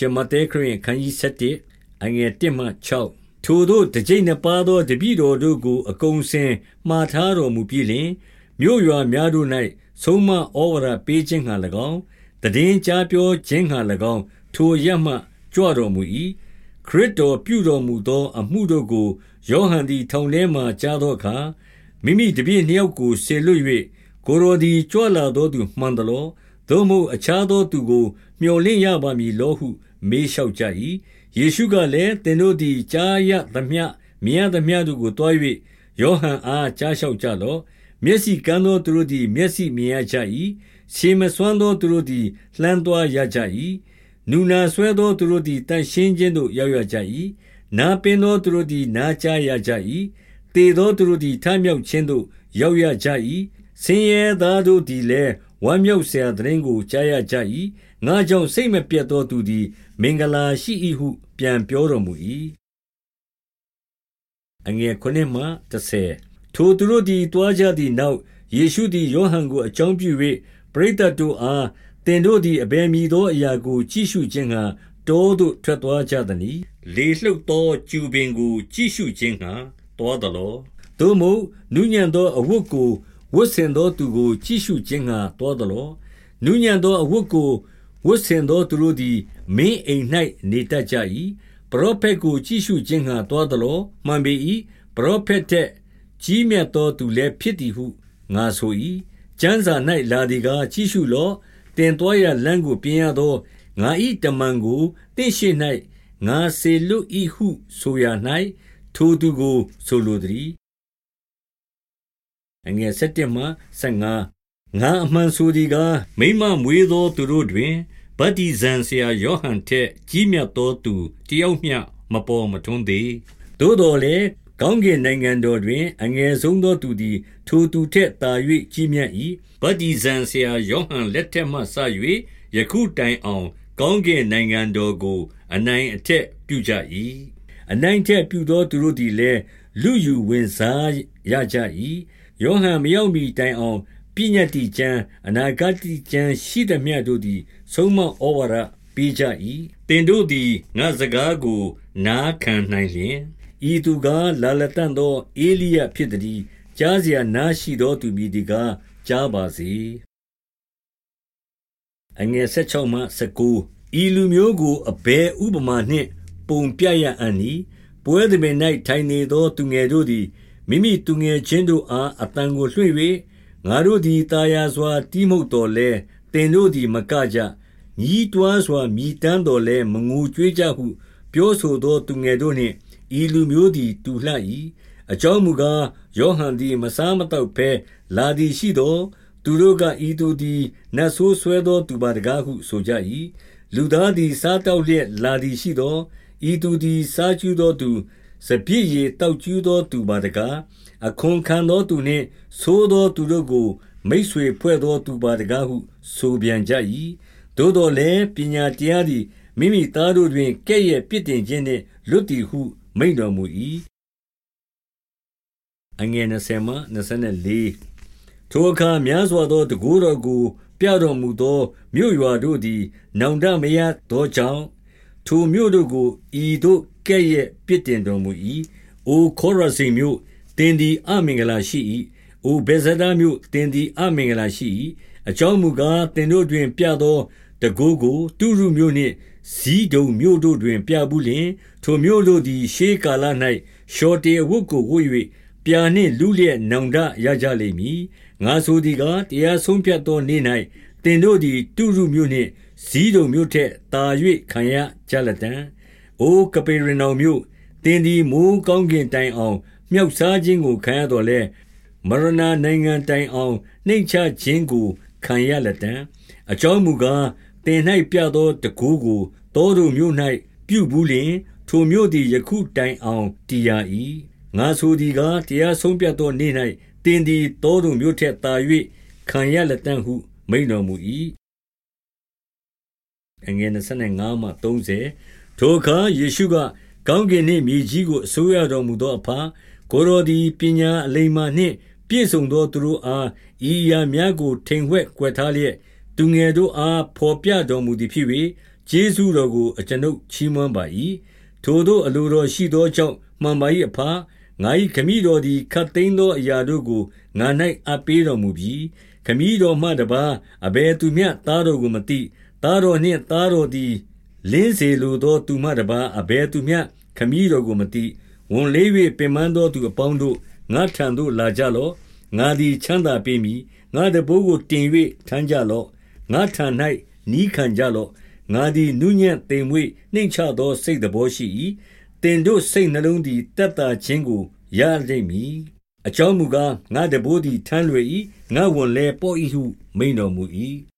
ရှမဿဲခရစ်အခန်းကြီး7အငယ်1မှ6ထိုတို့တကြိမ်နှစ်ပါးသောတပည့်တော်တို့ကိုအကုန်စင်မှားထားတော်မူပြီးလျှင်မြို့ရွာများတို့၌ဆုံးမဩဝါဒပေးခြင်းငှာ၎င်းတည်င်းကြားပြောခြင်းငှာ၎င်းထိုရမှကြွတော်မူ၏ခရစ်တော်ပြုတော်မူသော အမှုတို့ကိုယောဟန်သည်ထောင်ထဲမှကြားသောအခါမိမိတပည့်နှစ်ယောက်ကိုဆေလွတ်၍ကိုယ်တော်သည်ကြွလာသောသူမှန်သလော။သို့မဟုတ်အခြားသောသူကိုမြော်လင့်ရပါမည်လောဟု မေးလျှောက်ကြ၏။ယေရှုကလည်း၊သင်တို့သည်ကြားရသမျှမြင်ရသမျှတို့ကိုသွား၍ယောဟန်အားကြားလျှောက်ကြလော့။မျက်စိကန်းသောသူတို့သည် မျက်စိမြင်ရကြ၏။ခြေမစွမ်းသောသူတို့သည်လှမ်းသွားရကြ၏။နူနာစွဲသောသူတို့သည်သန့်ရှင်းခြင်းသို့ရောက်ရကြ၏။နားပင်းသောသူတို့သည်နားကြားရကြ၏။သေသောသူတို့သည်ထမြောက်ခြင်းသို့ရောက်ရကြ၏ဆင်းရဲသားတို့သည်လည်းဝမ်းမြောက်စရာသိတင်းကိုကြားရကြ၏ငါကြောင့်စိတ်မပြတ်သောသူသည် မင်္ဂလာရှိ၏ဟု ပြန်ပြောတော်မူ၏အငယ်ခုနှစ်မှ30ထိုသူတို့သည်တွားကြသည့်နောက်ယေရှုသည်ယောဟန်ကိုအကြောင်းပြု၍ပရိသတ်တို့အားသင်တို့သည်အဘယ်မည်သောအရာကို ကြည့်ရှုခြင်းငှာတောသို့ထွက်သွားကြသနည်းလေလှုပ်သောကျူပင်ကို ကြည့်ရှုခြင်းငှာတွားသလောသို့မဟုတ်နုညံ့သောအဝတ်ကိုဝတ်ဆင်သောသူကို ကြည့်ရှုခြင်းငှာသွားသလောနုညံ့သောအဝတ်ကို ဝတ်ဆင်သောသူတို့သည် မင်းအိမ်၌နေတတ်ကြ၏ပရောဖက်ကိုကြည့်ရှုခြင်းငှာသွားသလောမှန်ပေ၏ပရောဖက်တဲ့ကြီးမြတ်သောသူလည်းဖြစ်သည်ဟုငါဆို၏ကျမ်းစာ၌လာသည်ကားကြည့်ရှုလော့တင်တော်ရလမ်းကိုပြင်ရသောငါ၏တမန်ကိုတင့်ရှိ၌ငါစေလွတ်၏ဟုဆိုရ၌ထိုသူကိုဆိုလိုသည်အငယ်7မှ15 ငါအမှန်ဆိုသည်ကားမိမမွေးသောသူတို့တွင်ဗတ္တိဇံဆရာယောဟန်ထက်ကြီးမြတ်သောသူတယောက်မျှမပေါ်မထွန်းသေးသို့တော်လည်းကောင်းကင်နိုင်ငံတော်တွင် အငယ်ဆုံးသောသူသည် ထိုသူထက်သာ၍ကြီးမြတ်၏ဗတ္တိဇံဆရာယောဟန်လက်ထက်မှစ၍ယခုတိုင်အောင် ကောင်းကင်နိုင်ငံတော်ကို အနိုင်အထက်ပြုကြ၏အနိုင်ထက်ပြုသောသူတို့သည်လည်းလူယူဝင်စားရကြ၏ယောဟန်မရောက်မီတိုင်အောင် ပညတ်တိကျမ်းအနာဂတ်ကျမ်းရှိသမျှတို့သည် ဆုံးမဩဝါဒပေးကြ၏တင်တို့သည်ငါစကားကို နားခံနိုင်လျင်ဤသူကလာလတန်သောအေလိယဖြစ်သည်ကြားเสียနားရှိသောသူမည်ဒီကားကြားပါစေအငယ်16မှ19ဤလူမျိုးကိုအဘယ်ဥပမာနှင့် ပုံပြရအံ့ဤပွဲသည်၌ထိုင်နေသောသူငယ်တို့သည်မိမိသူငယ်ချင်းတို့အားအတန်ကိုလွှင့်၍ ငါတို့သည်တာယာစွာ တီးမှုတ်တော်လဲတင်တို့သည် မကကြညီးတွားစွာ မြည်တမ်းတော်လဲမငိုကြွေးကြဟု ပြောဆိုသော သူငယ်တို့နှင့် ဤလူမျိုးသည် တူလှ၏အကြောင်းမူကား ယောဟန်သည် မစားမတော့ဘဲ လာသည်ရှိသောသူတို့က ဤသူသည် နတ်ဆိုးဆွဲသော သူပါတကားဟု ဆိုကြ၏လူသားသည် စားတောက်လျက် လာသည်ရှိသောဤသူသည် စားကျူးသောသူ စပြည့်ရည်တောက်ကျူးသော သူပါတကား အခွန်ခံသောသူနှင့်သိုးသောသူတို့ကို မိတ်ဆွေဖွဲ့သောသူပါတကားဟု ဆိုပြန်ကြ၏သို့တော်လည်းပညာတရားသည်မိမိသားတို့တွင်ကဲ့ရဲ့ပြစ်တင်ခြင်းနှင့်လွတ်သည်ဟု မိန့်တော်မူ၏အငယ်20မှ24ထိုအခါများစွာသောတကူတော်ကို ပြတော်မူသောမြို့ရွာတို့သည် နောင်တမရသောကြောင့်ထိုမြို့တို့ကိုဤသို့ကဲ့ရဲ့ပြစ်တင်တော်မူ၏။အိုခေါရဇိန်မြို့ တင်သည်အမင်္ဂလာရှိ၏။အိုဘေဇဒမြို့တင်သည်အမင်္ဂလာရှိ၏။အကြောင်းမူကားတင်တို့တွင် ပြသောတကိုးကိုတုရုမြို့နှင့်ဇီးဒုံမြို့တို့တွင် ပြဘူးလျင်ထိုမြို့တို့သည် ရှေးကာလ၌ရှော်တေဝတ်ကိုဝတ်၍ပြာနှင့်လူလျက်နောင်တရကြလိမ့်မည်။ငါဆိုသည်ကားတရားဆုံးဖြတ်သောနေ့၌တင်တို့သည်တုရုမြို့နှင့်ဇီးဒုံမြို့ထက်သာ၍ခံရကြလတံ။အိုကပေရနောင်မြို့တင်သည်မိုးကောင်းကင်တိုင်အောင် မြောက်စားခြင်းကိုခံရတော်လဲမရဏနိုင်ငံတိုင်အောင်နှိမ့်ချခြင်းကိုခံရလက်တံအကြောင်းမူကားတင်၌ပြသောတကူကိုတောတို့မြို့၌ပြုဘူးလျင်ထိုမြို့သည်ယခုတိုင်အောင်တည်ရ၏ငါဆိုသည်ကားတရားဆုံးဖြတ်သောနေ့၌တင်သည်တောတို့မြို့ထက်သာ၍ခံရလက်တံဟုမိန်တော်မူ၏အငယ်25မှ30ထိုအခါယေရှုကကောင်းကင်နှင့်မြေကြီးကိုအစိုးရတော်မူသောအဖ ကိုတော်သည်ပညာအလိမ္မာနှင့် ပြည့်စုံသောသူတို့အား ဤအရာများကို ထိန်ဝှက်ကွယ်ထားလျက် သူငယ်တို့အားဖော်ပြတော်မူသည်ဖြစ်၍ကျေးဇူးတော်ကို အကျွန်ုပ်ချီးမွမ်းပါ၏။ထိုသို့အလိုတော်ရှိသောကြောင့် မှန်ပါ၏အဘ။ငါ၏ခမည်းတော်သည် ခပ်သိမ်းသောအရာတို့ကို ငါ၌အပ်ပေးတော်မူပြီ။ခမည်းတော်မှတပါး အဘယ်သူမျှ သားတော်ကိုမသိ။သားတော်နှင့် သားတော်သည် လင်းစေလိုသောသူမှတပါး အဘယ်သူမျှ ခမည်းတော်ကိုမသိ။ ဝန်လေး၍ပင်ပန်းသောသူအပေါင်းတို့၊ငါ့ထံသို့လာကြလော့။ငါသည်ချမ်းသာပေးမည်။ငါ့တံပိုးကိုတင်၍ထမ်းကြလော့။ငါ့ထံ၌နည်းခံကြလော့။ငါသည်နူးညံ့သိမ်မွေ့နှိမ့်ချသောစိတ်သဘောရှိ၏။သင်တို့စိတ်နှလုံးသည်သက်သာခြင်းကိုရလိမ့်မည်။အကြောင်းမူကား၊ငါ့တံပိုးသည်ထမ်းလွယ်၏။ငါ့ဝန်လည်းပေါ့၏ဟုမိန့်တော်မူ၏။